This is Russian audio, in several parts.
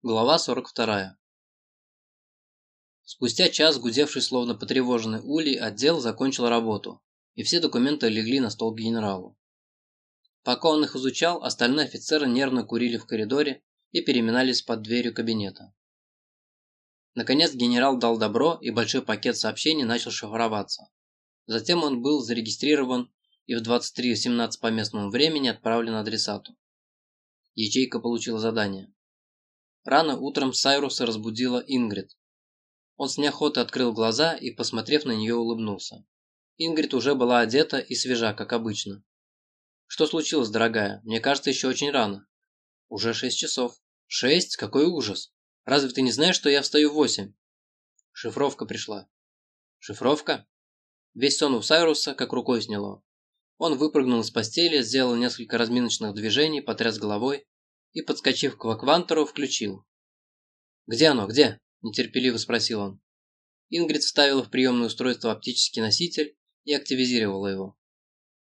Глава 42. Спустя час, гудевший словно потревоженный улей, отдел закончил работу, и все документы легли на стол генералу. Пока он их изучал, остальные офицеры нервно курили в коридоре и переминались под дверью кабинета. Наконец генерал дал добро, и большой пакет сообщений начал шифроваться. Затем он был зарегистрирован и в 23.17 по местному времени отправлен адресату. Ячейка получила задание. Рано утром Сайруса разбудила Ингрид. Он с неохотой открыл глаза и, посмотрев на нее, улыбнулся. Ингрид уже была одета и свежа, как обычно. «Что случилось, дорогая? Мне кажется, еще очень рано». «Уже шесть часов». «Шесть? Какой ужас! Разве ты не знаешь, что я встаю в восемь?» Шифровка пришла. «Шифровка?» Весь сон у Сайруса как рукой сняло. Он выпрыгнул из постели, сделал несколько разминочных движений, потряс головой и, подскочив к ваквантеру, включил. «Где оно, где?» – нетерпеливо спросил он. Ингрид вставила в приемное устройство оптический носитель и активизировала его.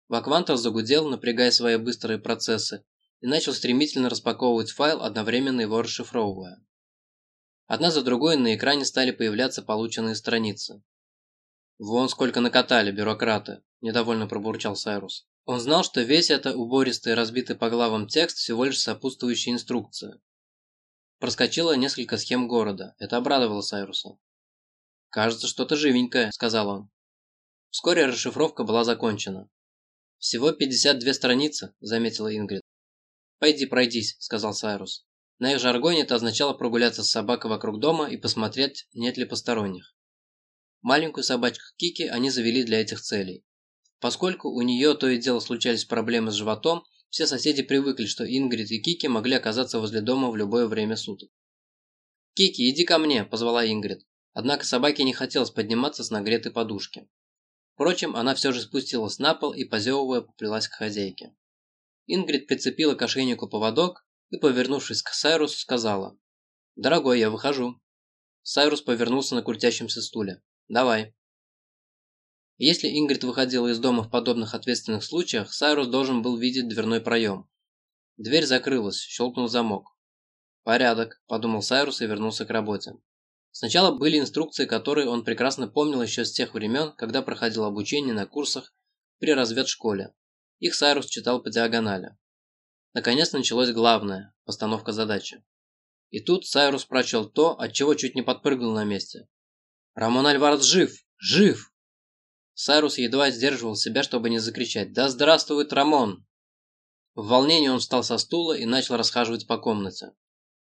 Ваквантер загудел, напрягая свои быстрые процессы, и начал стремительно распаковывать файл, одновременно его расшифровывая. Одна за другой на экране стали появляться полученные страницы. «Вон сколько накатали, бюрократы!» – недовольно пробурчал Сайрус. Он знал, что весь это убористый, разбитый по главам текст всего лишь сопутствующая инструкция. Проскочило несколько схем города. Это обрадовало Сайруса. «Кажется, что-то живенькое», – сказал он. Вскоре расшифровка была закончена. «Всего 52 страницы», – заметила Ингрид. «Пойди пройдись», – сказал Сайрус. На их жаргоне это означало прогуляться с собакой вокруг дома и посмотреть, нет ли посторонних. Маленькую собачку Кики они завели для этих целей. Поскольку у нее то и дело случались проблемы с животом, все соседи привыкли, что Ингрид и Кики могли оказаться возле дома в любое время суток. «Кики, иди ко мне!» – позвала Ингрид. Однако собаке не хотелось подниматься с нагретой подушки. Впрочем, она все же спустилась на пол и, позевывая, поплелась к хозяйке. Ингрид прицепила к ошейнику поводок и, повернувшись к Сайрусу, сказала «Дорогой, я выхожу». Сайрус повернулся на крутящемся стуле. «Давай». Если Ингрид выходила из дома в подобных ответственных случаях, Сайрус должен был видеть дверной проем. Дверь закрылась, щелкнул замок. «Порядок», – подумал Сайрус и вернулся к работе. Сначала были инструкции, которые он прекрасно помнил еще с тех времен, когда проходил обучение на курсах при разведшколе. Их Сайрус читал по диагонали. Наконец началось главное – постановка задачи. И тут Сайрус прочел то, от чего чуть не подпрыгнул на месте. «Рамон Альварес жив! Жив!» Сайрус едва сдерживал себя, чтобы не закричать «Да здравствует Рамон!». В волнении он встал со стула и начал расхаживать по комнате.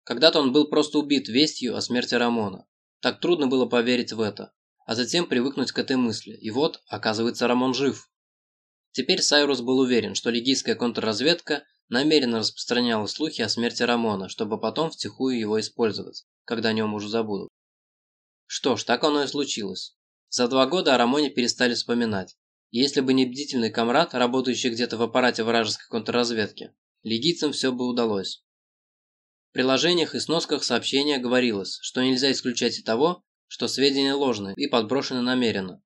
Когда-то он был просто убит вестью о смерти Рамона. Так трудно было поверить в это, а затем привыкнуть к этой мысли. И вот, оказывается, Рамон жив. Теперь Сайрус был уверен, что легийская контрразведка намеренно распространяла слухи о смерти Рамона, чтобы потом втихую его использовать, когда о нем уже забудут. Что ж, так оно и случилось. За два года о Рамоне перестали вспоминать. Если бы не бдительный комрад, работающий где-то в аппарате вражеской контрразведки, легийцам все бы удалось. В приложениях и сносках сообщения говорилось, что нельзя исключать и того, что сведения ложные и подброшены намеренно.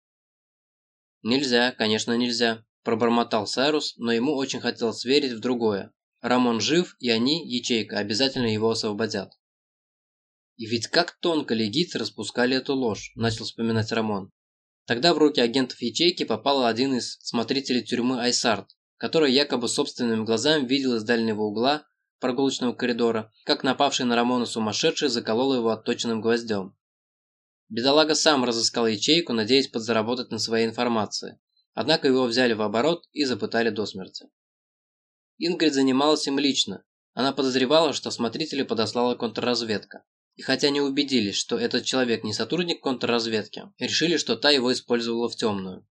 «Нельзя, конечно, нельзя», – пробормотал Сайрус, но ему очень хотелось верить в другое. Рамон жив, и они, ячейка, обязательно его освободят. «И ведь как тонко легийцы распускали эту ложь», – начал вспоминать Рамон. Тогда в руки агентов ячейки попал один из смотрителей тюрьмы Айсарт, который якобы собственными глазами видел из дальнего угла прогулочного коридора, как напавший на Рамона сумасшедший заколол его отточенным гвоздем. Бедолага сам разыскал ячейку, надеясь подзаработать на своей информации. Однако его взяли в оборот и запытали до смерти. Ингрид занималась им лично. Она подозревала, что смотрителя подослала контрразведка. И хотя не убедились, что этот человек не сотрудник контрразведки, решили, что та его использовала в темную.